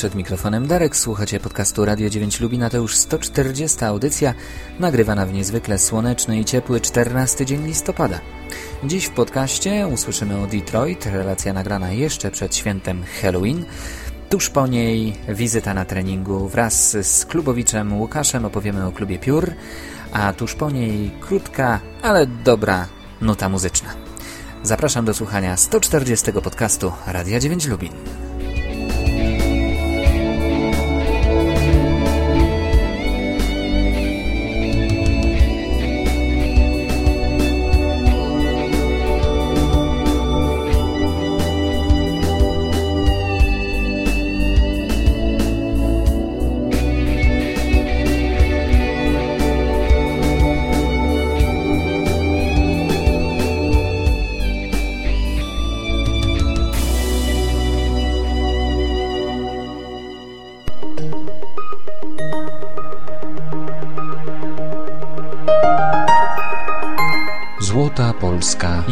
przed mikrofonem Darek, słuchacie podcastu Radio 9 Lubina, to już 140. audycja, nagrywana w niezwykle słoneczny i ciepły 14 dzień listopada. Dziś w podcaście usłyszymy o Detroit, relacja nagrana jeszcze przed świętem Halloween. Tuż po niej wizyta na treningu wraz z klubowiczem Łukaszem opowiemy o klubie Piór, a tuż po niej krótka, ale dobra nuta muzyczna. Zapraszam do słuchania 140 podcastu Radia 9 Lubin.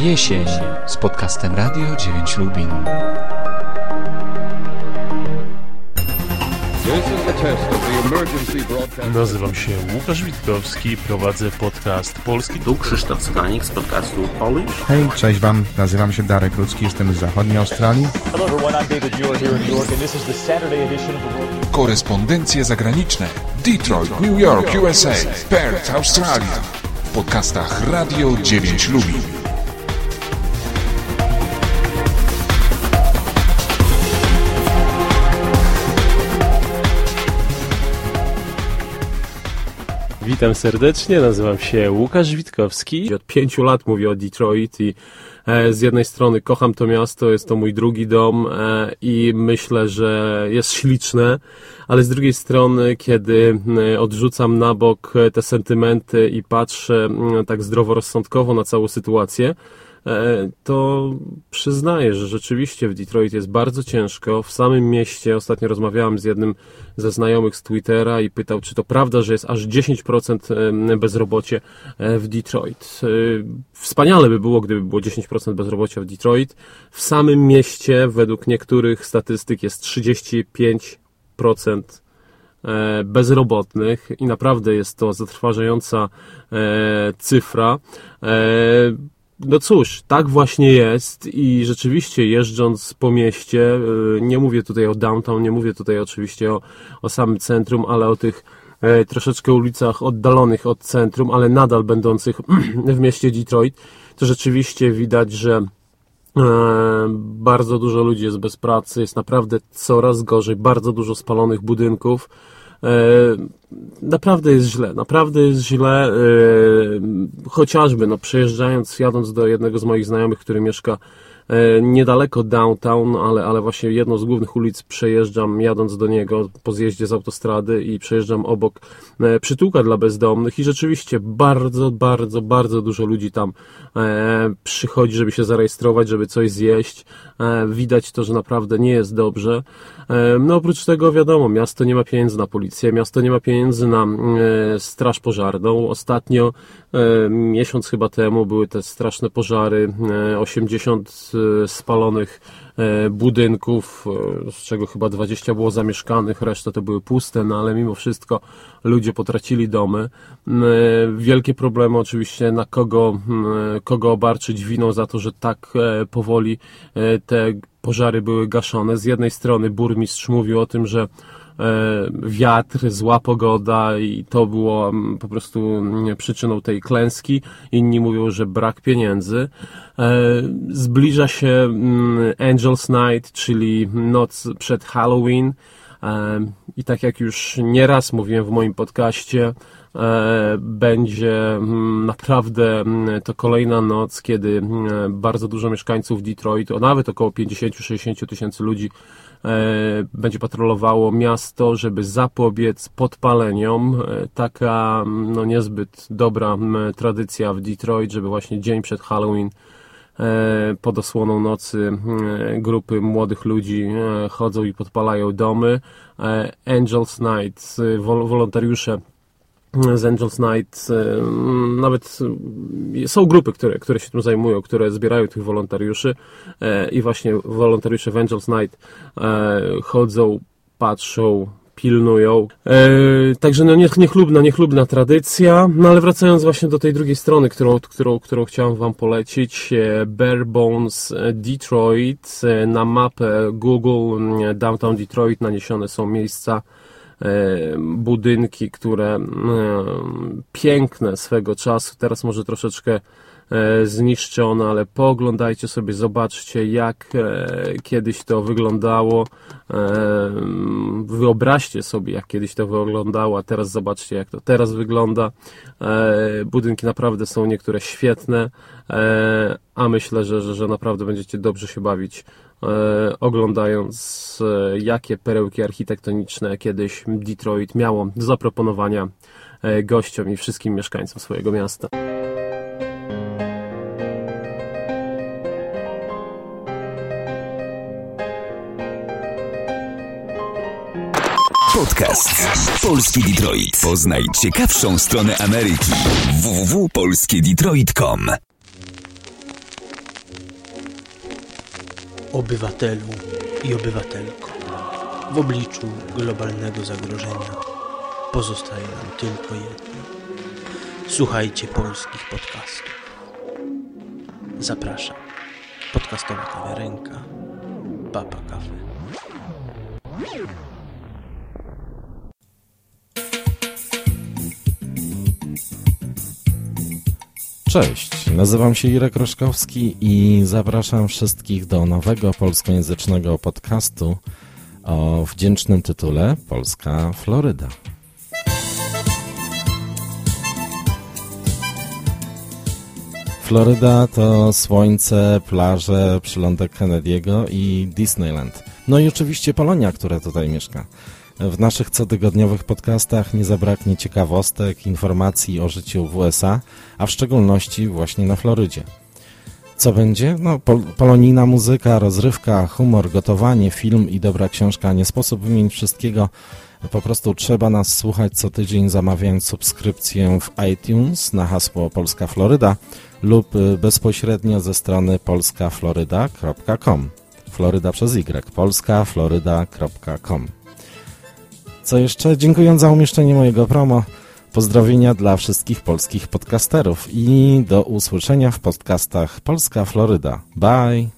Jesień z podcastem Radio 9 Lubin. Nazywam się Łukasz Witkowski, prowadzę podcast Polski. Tu Krzysztof Skanik z podcastu Polish. Hej, cześć Wam, nazywam się Darek Ludzki, jestem z zachodniej Australii. Korespondencje zagraniczne. Detroit, New York, USA, Perth, Australia. W podcastach Radio 9 Lubin. Witam serdecznie, nazywam się Łukasz Witkowski. Od pięciu lat mówię o Detroit i e, z jednej strony kocham to miasto, jest to mój drugi dom e, i myślę, że jest śliczne, ale z drugiej strony, kiedy e, odrzucam na bok te sentymenty i patrzę tak zdroworozsądkowo na całą sytuację, to przyznaję, że rzeczywiście w Detroit jest bardzo ciężko. W samym mieście ostatnio rozmawiałem z jednym ze znajomych z Twittera i pytał, czy to prawda, że jest aż 10% em, bezrobocie e, w Detroit. E, Wspaniale by było, gdyby było 10% bezrobocia w Detroit. W samym mieście, według niektórych statystyk, jest 35% e, bezrobotnych i naprawdę jest to zatrważająca e, cyfra. No cóż, tak właśnie jest i rzeczywiście jeżdżąc po mieście, e, nie mówię tutaj o downtown, nie mówię tutaj oczywiście o, o samym centrum, ale o tych e, troszeczkę ulicach oddalonych od centrum, ale nadal będących w mieście Detroit, to rzeczywiście widać, że E, Bardzo dużo ludzi jest bez pracy, jest naprawdę coraz gorzej, bardzo dużo spalonych budynków. E, Naprawdę jest źle, naprawdę jest źle. e, Chociażby, no, przejeżdżając, jadąc do jednego z moich znajomych, który mieszka niedaleko downtown, ale, ale właśnie jedną z głównych ulic przejeżdżam, jadąc do niego po zjeździe z autostrady i przejeżdżam obok e, przytułka dla bezdomnych i rzeczywiście bardzo, bardzo, bardzo dużo ludzi tam e, przychodzi, żeby się zarejestrować, żeby coś zjeść. E, widać to, że naprawdę nie jest dobrze. E, no oprócz tego wiadomo, miasto nie ma pieniędzy na policję, miasto nie ma pieniędzy na e, straż pożarną. Ostatnio, e, miesiąc chyba temu, były te straszne pożary, e, 80 e, spalonych e, budynków, e, z czego chyba 20 było zamieszkanych, reszta to były puste, no ale mimo wszystko ludzie potracili domy. E, Wielkie problemy oczywiście na kogo, kogo obarczyć winą za to, że tak e, powoli e, te pożary były gaszone. Z jednej strony burmistrz mówił o tym, że e, wiatr, zła pogoda i to było mm, po prostu mm, przyczyną tej klęski. Inni mówią, że brak pieniędzy. E, Zbliża się mm, Angel's Night, czyli noc przed Halloween. I tak jak już nieraz mówiłem w moim podcaście, e, będzie mm, naprawdę mm, to kolejna noc, kiedy mm, bardzo dużo mieszkańców Detroit, o nawet około 50-60 tysięcy ludzi e, będzie patrolowało miasto, żeby zapobiec podpaleniom. E, Taka no, niezbyt dobra tradycja w Detroit, żeby właśnie dzień przed Halloween pod osłoną nocy e, grupy młodych ludzi e, chodzą i podpalają domy. E, Angels Night, e, wol- wolontariusze z Angels Night, e, nawet e, są grupy, które, które się tym zajmują, które zbierają tych wolontariuszy e, i właśnie wolontariusze w Angels Night e, chodzą patrzą, pilnują. E, także no niech, niechlubna, niechlubna tradycja. No ale wracając właśnie do tej drugiej strony, którą, którą, którą chciałem Wam polecić, e, Bare Bones e, Detroit. Na mapę Google Downtown Detroit naniesione są miejsca budynki, które piękne swego czasu, teraz może troszeczkę zniszczone, ale pooglądajcie sobie, zobaczcie jak e, kiedyś to wyglądało. E, Wyobraźcie sobie, jak kiedyś to wyglądało, a teraz zobaczcie, jak to teraz wygląda. E, Budynki naprawdę są niektóre świetne, e, a myślę, że, że, że naprawdę będziecie dobrze się bawić, e, oglądając, e, jakie perełki architektoniczne kiedyś Detroit miało do zaproponowania e, gościom i wszystkim mieszkańcom swojego miasta. Podcast Polski Detroit. Poznaj ciekawszą stronę Ameryki. www.polskiedetroit.com Obywatelu i obywatelko, w obliczu globalnego zagrożenia pozostaje nam tylko jedno. Słuchajcie polskich podcastów. Zapraszam. Podcastowa kawiarenka Papa Cafe. Cześć, nazywam się Irek Roszkowski i zapraszam wszystkich do nowego polskojęzycznego podcastu o wdzięcznym tytule Polska Floryda. Floryda to słońce, plaże, przylądek Kennedy'ego i Disneyland. No i oczywiście Polonia, która tutaj mieszka. W naszych cotygodniowych podcastach nie zabraknie ciekawostek, informacji o życiu w USA, a w szczególności właśnie na Florydzie. Co będzie? No, pol polonijna muzyka, rozrywka, humor, gotowanie, film i dobra książka. Nie sposób wymienić wszystkiego. Po prostu trzeba nas słuchać co tydzień, zamawiając subskrypcję w iTunes na hasło Polska Floryda lub y, bezpośrednio ze strony polskafloryda.com. Floryda przez Y. polskafloryda.com. Co jeszcze? Dziękując za umieszczenie mojego promo. Pozdrowienia dla wszystkich polskich podcasterów i do usłyszenia w podcastach Polska Floryda. Bye!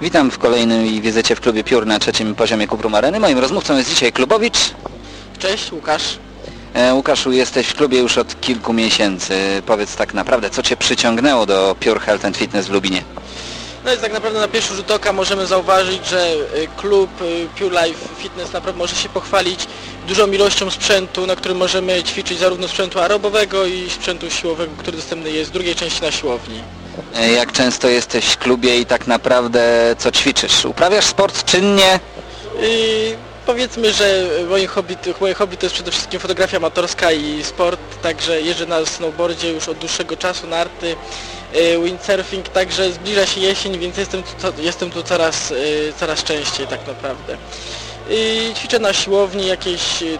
Witam w kolejnej wizycie w klubie Piór na trzecim poziomie Kuprum Areny. Moim rozmówcą jest dzisiaj Klubowicz. Cześć, Łukasz. E, Łukaszu, jesteś w klubie już od kilku miesięcy. Powiedz tak naprawdę, co Cię przyciągnęło do Pure Health and Fitness w Lubinie? No i tak naprawdę na pierwszy rzut oka możemy zauważyć, że y, klub y, Pure Life Fitness naprawdę może się pochwalić dużą ilością sprzętu, na którym możemy ćwiczyć zarówno sprzętu aerobowego i sprzętu siłowego, który dostępny jest w drugiej części na siłowni. E, Jak często jesteś w klubie i tak naprawdę co ćwiczysz? Uprawiasz sport czynnie? I powiedzmy, że moje hobby, moje hobby to jest przede wszystkim fotografia amatorska i sport, także jeżdżę na snowboardzie już od dłuższego czasu, narty, y, windsurfing, także zbliża się jesień, więc jestem tu, jestem tu coraz, y, coraz częściej tak naprawdę. I ćwiczę na siłowni jakieś y,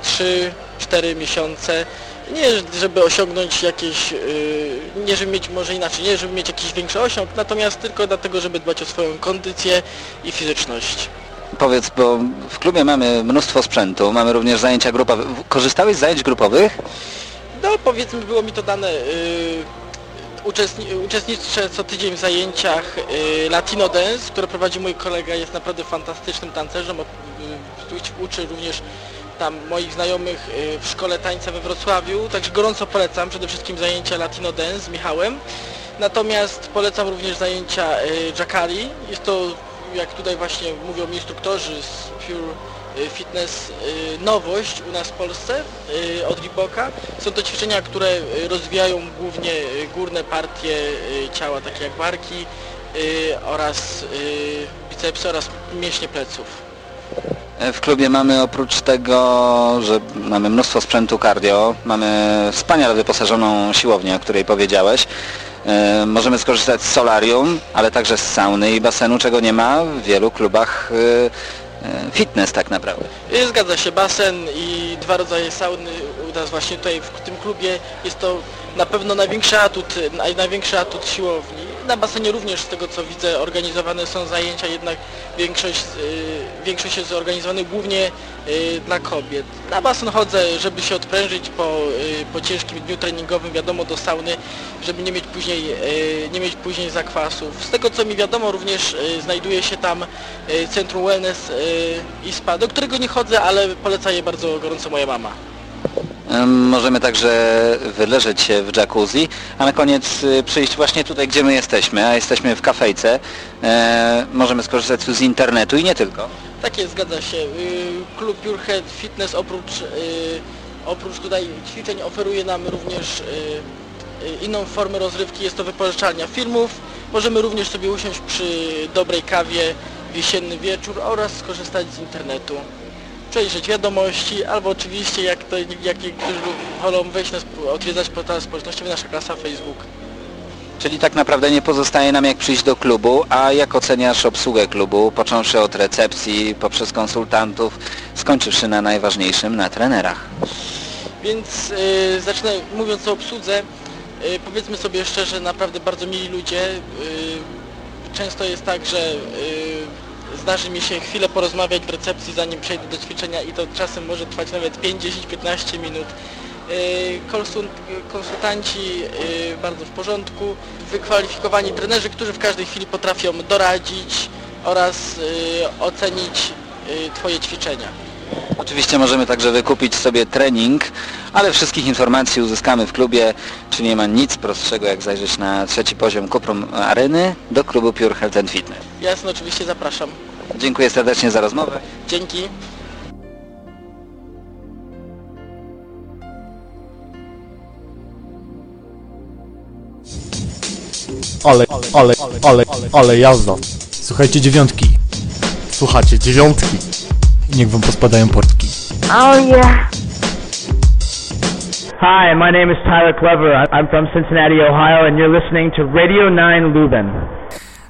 3-4 miesiące. Nie żeby osiągnąć jakieś, y, nie żeby mieć może inaczej, nie żeby mieć jakiś większy osiąg, natomiast tylko dlatego, żeby dbać o swoją kondycję i fizyczność. Powiedz, bo w klubie mamy mnóstwo sprzętu, mamy również zajęcia grupowe. Korzystałeś z zajęć grupowych? No powiedzmy było mi to dane, y, uczestni, uczestniczę co tydzień w zajęciach y, Latino Dance, które prowadzi mój kolega, jest naprawdę fantastycznym tancerzem, uczy również tam moich znajomych y, w szkole tańca we Wrocławiu, także gorąco polecam przede wszystkim zajęcia Latino Dance z Michałem. Natomiast polecam również zajęcia y, Jacari. Jest to, jak tutaj właśnie mówią instruktorzy z Pure y, fitness nowość u nas w Polsce od Reeboka. Są to ćwiczenia, które rozwijają głównie górne partie ciała, takie jak barki oraz bicepsy oraz mięśnie pleców. W klubie mamy oprócz tego, że mamy mnóstwo sprzętu cardio, mamy wspaniale wyposażoną siłownię, o której powiedziałeś. E, Możemy skorzystać z solarium, ale także z sauny i basenu, czego nie ma w wielu klubach e, e, fitness tak naprawdę. Zgadza się, basen i dwa rodzaje sauny u nas właśnie tutaj w tym klubie. Jest to na pewno największy atut, naj- największy atut siłowni. Na basenie również z tego co widzę organizowane są zajęcia, jednak większość, y, większość jest zorganizowana głównie y, dla kobiet. Na basen chodzę, żeby się odprężyć po, y, po ciężkim dniu treningowym, wiadomo do sauny, żeby nie mieć później, nie mieć później zakwasów. Z tego co mi wiadomo również znajduje się tam Centrum Wellness i Spa, do którego nie chodzę, ale poleca je bardzo gorąco moja mama. Możemy także wyleżeć się w jacuzzi, a na koniec e, przyjść właśnie tutaj, gdzie my jesteśmy, a jesteśmy w kafejce. E, możemy skorzystać tu z internetu i nie tylko. Tak jest, zgadza się. Y, Klub Pure Head Fitness oprócz, y, oprócz tutaj ćwiczeń oferuje nam również y, y, inną formę rozrywki, jest to wypożyczalnia filmów. Możemy również sobie usiąść przy dobrej kawie jesienny wieczór oraz skorzystać z internetu. Przejrzeć wiadomości, albo oczywiście jak, to, jak niektórzy wolą wejść na, odwiedzać portal społecznościowy, nasza klasa Facebook. Czyli tak naprawdę nie pozostaje nam jak przyjść do klubu, a jak oceniasz obsługę klubu, począwszy od recepcji, poprzez konsultantów, skończywszy na najważniejszym, na trenerach. Więc y, zacznę mówiąc o obsłudze, y, powiedzmy sobie szczerze, naprawdę bardzo mili ludzie. Y, często jest tak, że y, zdarzy mi się chwilę porozmawiać w recepcji zanim przejdę do ćwiczenia i to czasem może trwać nawet 5, 10, 15 minut. Y, konsult, konsultanci y, bardzo w porządku, wykwalifikowani trenerzy, którzy w każdej chwili potrafią doradzić oraz y, ocenić Twoje ćwiczenia. Oczywiście możemy także wykupić sobie trening, ale wszystkich informacji uzyskamy w klubie, czy nie ma nic prostszego jak zajrzeć na trzeci poziom Kuprum Areny do klubu Pure Health and Fitness. Jasne, oczywiście zapraszam. Dziękuję serdecznie za rozmowę. Dzięki. Ale, ale, ale, ale jazda. Słuchajcie dziewiątki. Słuchacie dziewiątki. I niech wam pospadają portki. Oh yeah. Hi, my name is Tyler Clever. I'm from Cincinnati, Ohio, and you're listening to Radio 9 Lubin.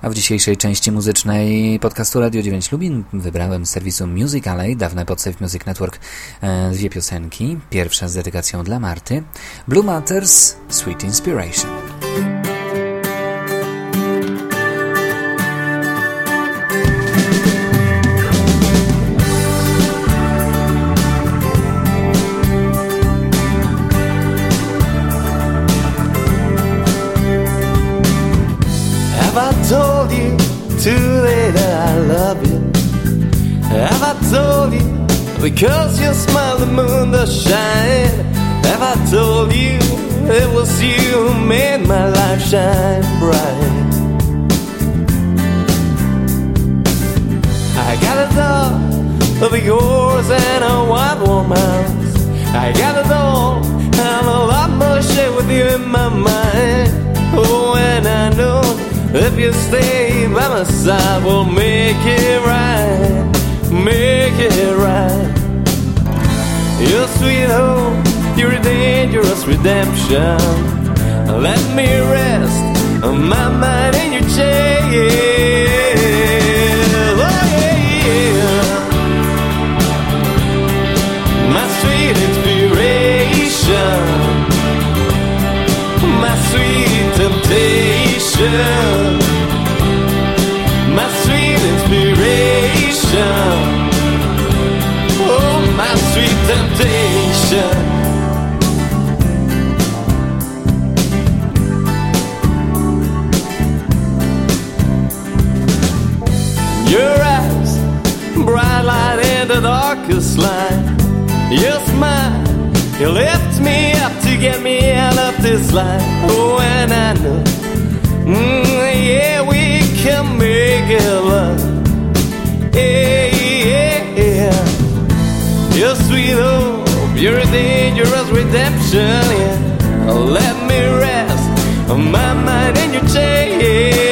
A w dzisiejszej części muzycznej podcastu Radio 9 Lubin wybrałem z serwisu Music Alley, dawne pod Music Network, e, dwie piosenki. Pierwsza z dedykacją dla Marty, Blue Matters, Sweet Inspiration. Because you smile the moon does shine? Have I told you it was you who made my life shine bright? I got a doll of yours and a white house. I got a doll and a lot more shit with you in my mind. Oh, and I know if you stay by my side, we'll make it right, make it right. Your sweet home, you're dangerous redemption. Let me rest my mind in your chair. Oh, yeah. My sweet inspiration, my sweet temptation, my sweet sweet temptation. Your eyes, bright light in the darkest light. Your smile, you lift me up to get me out of this life. Oh, and I know, mm, yeah, we can make it love. Yeah. You're a dangerous redemption, yeah. Let me rest my mind in your chest.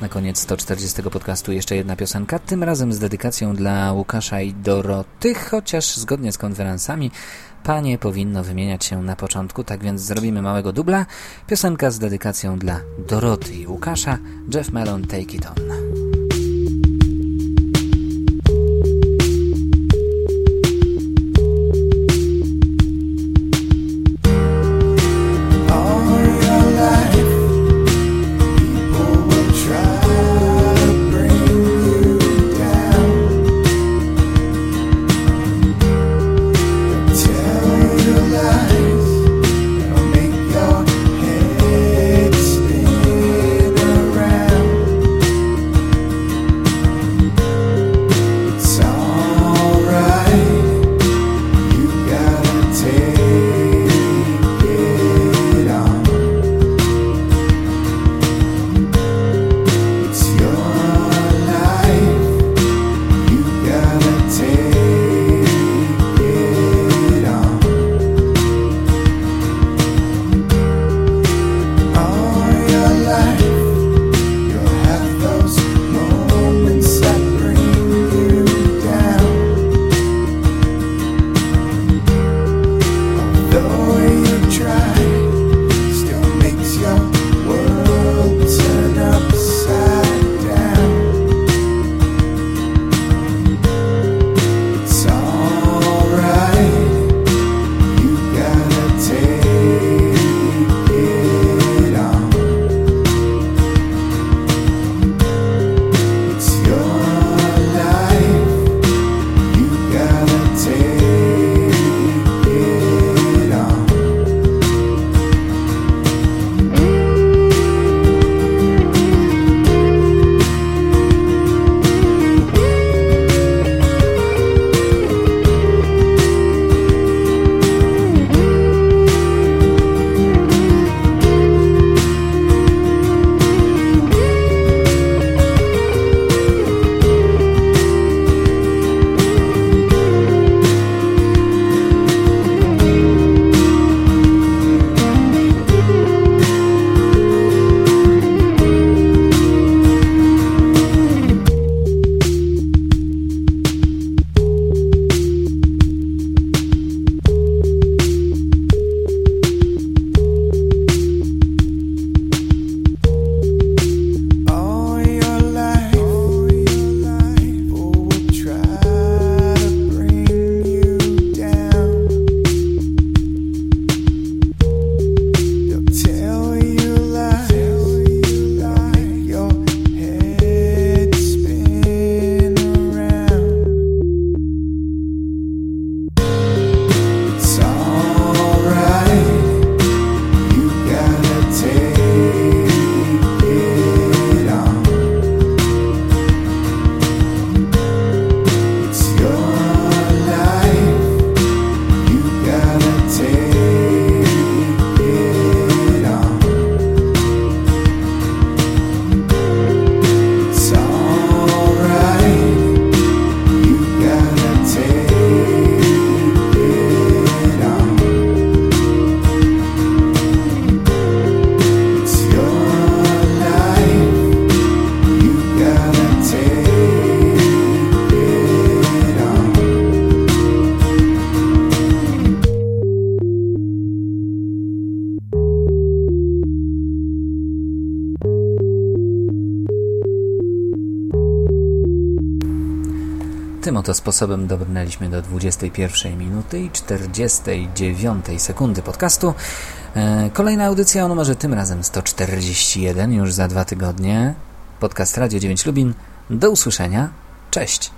Na koniec 140 podcastu jeszcze jedna piosenka, tym razem z dedykacją dla Łukasza i Doroty, chociaż zgodnie z konferencami panie powinno wymieniać się na początku, tak więc zrobimy małego dubla. Piosenka z dedykacją dla Doroty i Łukasza, Jeff Mellon, Take It On. Oto sposobem dobrnęliśmy do 21 minuty i 49 sekundy podcastu. E, kolejna audycja o numerze tym razem 141, już za dwa tygodnie. Podcast Radio 9 Lubin. Do usłyszenia. Cześć.